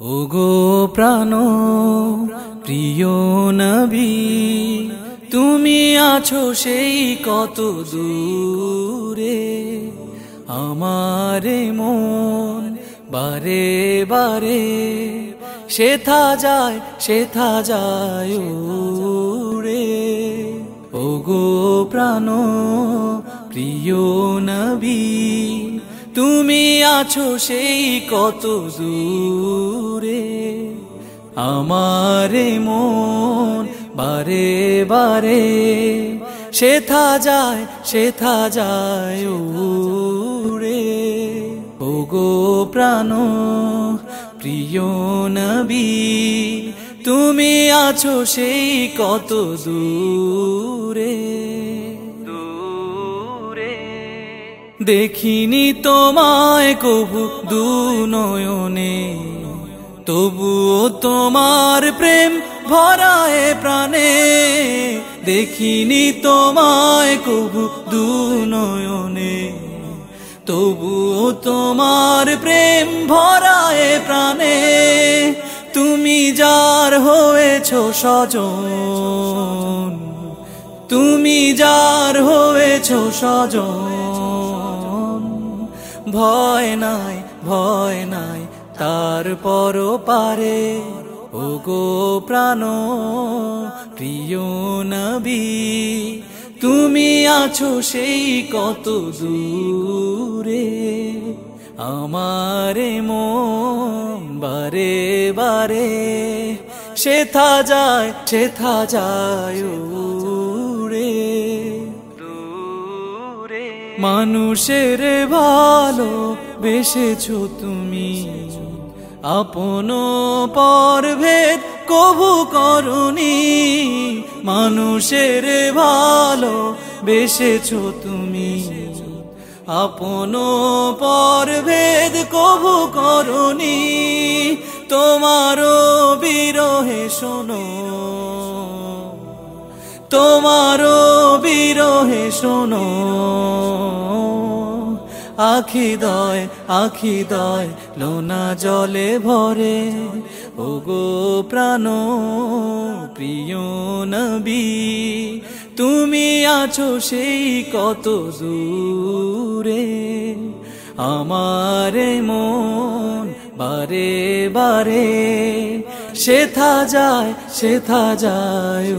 ওগো প্রাণ, প্রিয় নবী, তুমি আছো সেই কত দূরে। আমারে মন বারে বারে, সেথা যায় সেথা যায় উড়ে। ওগো প্রাণ, প্রিয় নবী তুমি আছো সেই কত দূরে। আমারে মন বারে বারে। সেথা যায় সেথা যায় উড়ে। ওগো প্রাণ, প্রিয় নবী, তুমি আছো সেই কত দূরে। দেখিনি তোমায় কবু দু নয়নে। তবুও তোমার প্রেম ভরায় প্রাণে। দেখিনি তোমায় কবু দু নয়নে। তবুও তোমার প্রেম ভরায় প্রাণে। তুমি যার হয়েছ সজন তুমি যার হয়েছ সজন ভয় নাই ভয় নাই তারপর পারে ও গো প্রাণ, প্রিয় নবী, তুমি আছো সেই কত দূরে। আমারে মন বারে বারে সেথা যায় সেথা যায় মানুষের ভালো বেসেছো তুমি। আপন পরভেদ কবু করুনি। মানুষের ভালো বেসেছো তুমি। আপন পরভেদ কবু করুনি। তোমারও বিরহে শোনো। তোমারও বিরহে শোনো। আখি দয় আখি দয়, লোনা জলে ভরে। ওগো প্রাণ, প্রিয় নবী, তুমি আছো সেই কত দূরে। আমারে মন বারে বারে, সেথা যায় সেথা যায়